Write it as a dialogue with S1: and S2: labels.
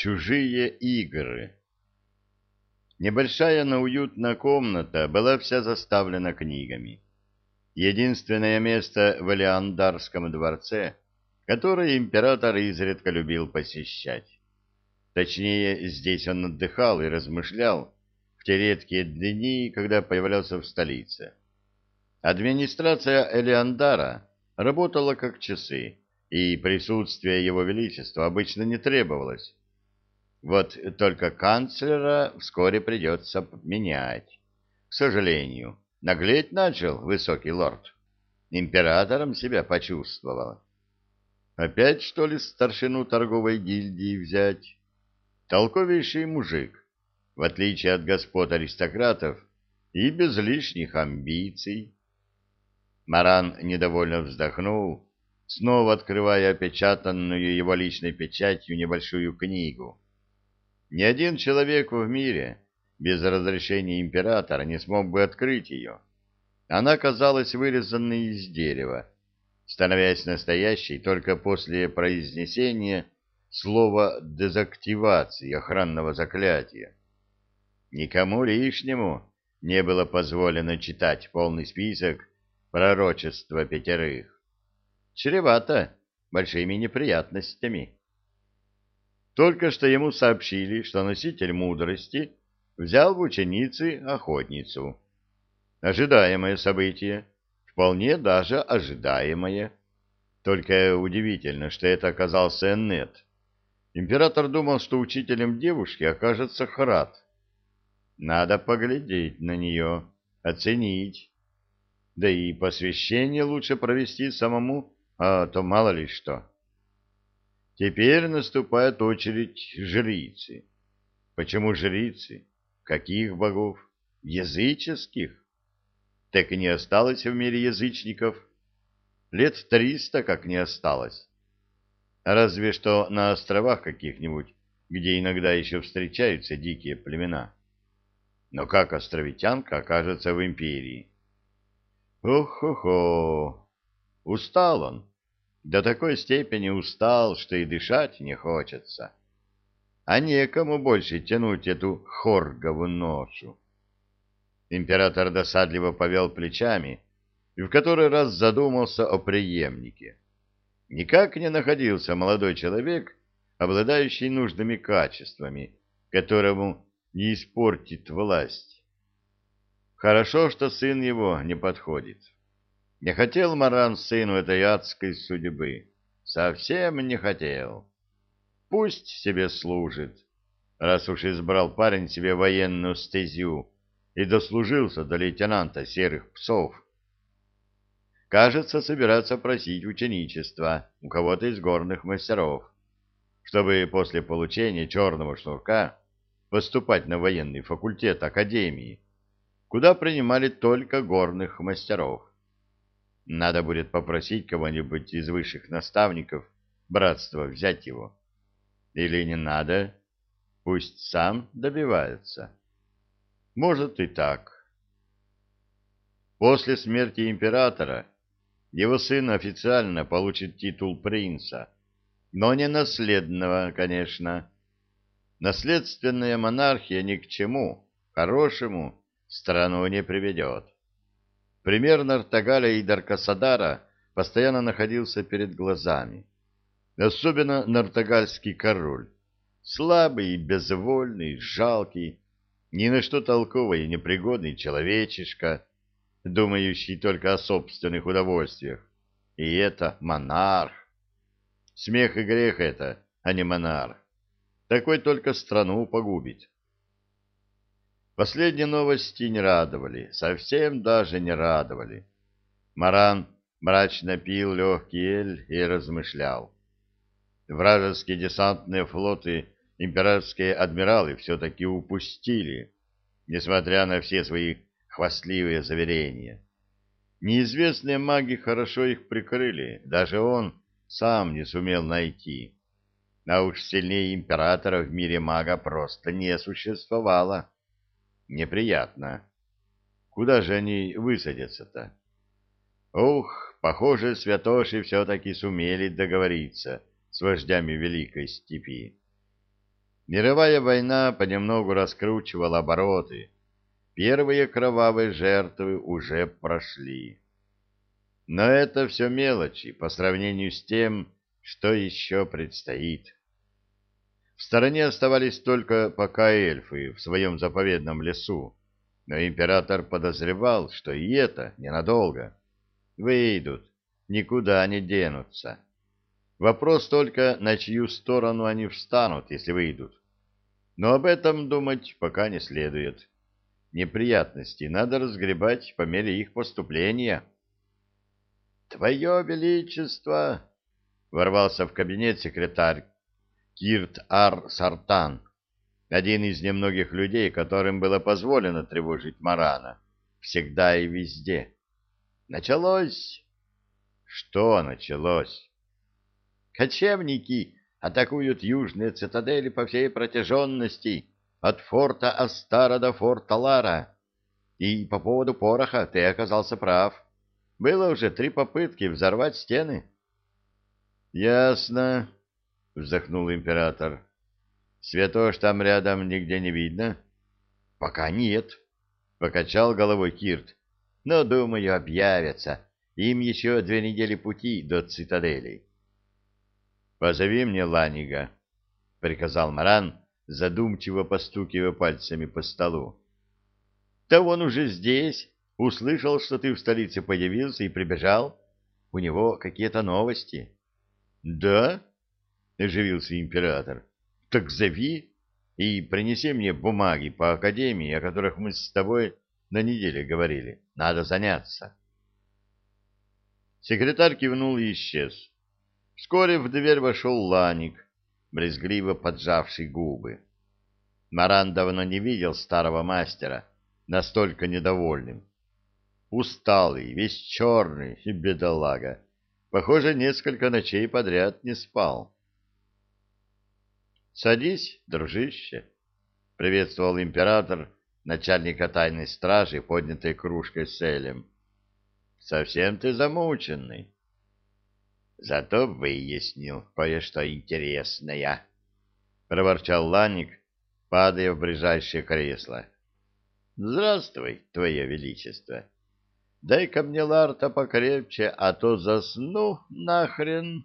S1: Чужие игры. Небольшая, но уютная комната была вся заставлена книгами. Единственное место в Элеандарском дворце, которое император изредка любил посещать. Точнее, здесь он отдыхал и размышлял в те редкие дни, когда появлялся в столице. Администрация Элеандара работала как часы, и присутствие его величества обычно не требовалось. Вот только канцлера вскоре придется менять. К сожалению, наглеть начал высокий лорд. Императором себя почувствовал. Опять, что ли, старшину торговой гильдии взять? Толковейший мужик, в отличие от господ аристократов, и без лишних амбиций. Маран недовольно вздохнул, снова открывая опечатанную его личной печатью небольшую книгу. Ни один человек в мире без разрешения императора не смог бы открыть ее. Она казалась вырезанной из дерева, становясь настоящей только после произнесения слово дезактивации охранного заклятия. Никому лишнему не было позволено читать полный список пророчества пятерых. Чревато большими неприятностями. Только что ему сообщили, что носитель мудрости взял в ученицы охотницу. Ожидаемое событие, вполне даже ожидаемое. Только удивительно, что это оказался Эннет. Император думал, что учителем девушки окажется Храд. Надо поглядеть на нее, оценить. Да и посвящение лучше провести самому, а то мало ли что. Теперь наступает очередь жрицы. Почему жрицы? Каких богов? Языческих? Так и не осталось в мире язычников. Лет триста как не осталось. Разве что на островах каких-нибудь, где иногда еще встречаются дикие племена. Но как островитянка окажется в империи? Ох-хо-хо! Устал он. До такой степени устал, что и дышать не хочется. А некому больше тянуть эту хоргову ношу. Император досадливо повел плечами и в который раз задумался о преемнике. Никак не находился молодой человек, обладающий нужными качествами, которому не испортит власть. Хорошо, что сын его не подходит. Не хотел Маран сыну этой адской судьбы. Совсем не хотел. Пусть себе служит, раз уж избрал парень себе военную стезю и дослужился до лейтенанта серых псов. Кажется, собирается просить ученичества у кого-то из горных мастеров, чтобы после получения черного шнурка поступать на военный факультет Академии, куда принимали только горных мастеров. Надо будет попросить кого-нибудь из высших наставников братства взять его. Или не надо? Пусть сам добивается. Может и так. После смерти императора его сын официально получит титул принца, но не наследного, конечно. Наследственная монархия ни к чему, хорошему страну не приведет. Пример Нартагаля и Даркасадара постоянно находился перед глазами. Особенно нартагальский король. Слабый, безвольный, жалкий, ни на что толковый и непригодный человечишка, думающий только о собственных удовольствиях. И это монарх. Смех и грех это, а не монарх. Такой только страну погубит. Последние новости не радовали, совсем даже не радовали. Маран мрачно пил легкий эль и размышлял. Вражеские десантные флоты императорские адмиралы все-таки упустили, несмотря на все свои хвастливые заверения. Неизвестные маги хорошо их прикрыли, даже он сам не сумел найти. А уж сильнее императора в мире мага просто не существовало. Неприятно. Куда же они высадятся-то? Ух, похоже, святоши все-таки сумели договориться с вождями Великой Степи. Мировая война понемногу раскручивала обороты. Первые кровавые жертвы уже прошли. Но это все мелочи по сравнению с тем, что еще предстоит. В стороне оставались только пока эльфы в своем заповедном лесу, но император подозревал, что и это ненадолго. Выйдут, никуда не денутся. Вопрос только, на чью сторону они встанут, если выйдут. Но об этом думать пока не следует. Неприятности надо разгребать по мере их поступления. «Твое Величество!» — ворвался в кабинет секретарь Кирт Ар Сартан, один из немногих людей, которым было позволено тревожить Марана, всегда и везде. «Началось!» «Что началось?» «Кочевники атакуют южные цитадели по всей протяженности, от форта Астара до форта Лара. И по поводу пороха ты оказался прав». Было уже три попытки взорвать стены. — Ясно, — вздохнул император. — Святош там рядом нигде не видно? — Пока нет, — покачал головой Кирт. — Но, думаю, объявятся. Им еще две недели пути до цитадели. — Позови мне Ланига, — приказал Маран, задумчиво постукивая пальцами по столу. — Да он уже здесь. Услышал, что ты в столице появился и прибежал. У него какие-то новости. — Да? — оживился император. — Так зови и принеси мне бумаги по академии, о которых мы с тобой на неделе говорили. Надо заняться. Секретарь кивнул и исчез. Вскоре в дверь вошел Ланик, брезгливо поджавший губы. Маран давно не видел старого мастера, настолько недовольным. Усталый, весь черный, бедолага. Похоже, несколько ночей подряд не спал. «Садись, дружище», — приветствовал император начальника тайной стражи, поднятой кружкой с элем. «Совсем ты замученный». «Зато выяснил кое-что интересное», — проворчал Ланик, падая в ближайшее кресло. «Здравствуй, Твое Величество». Дай-ка мне ларта покрепче, а то засну нахрен.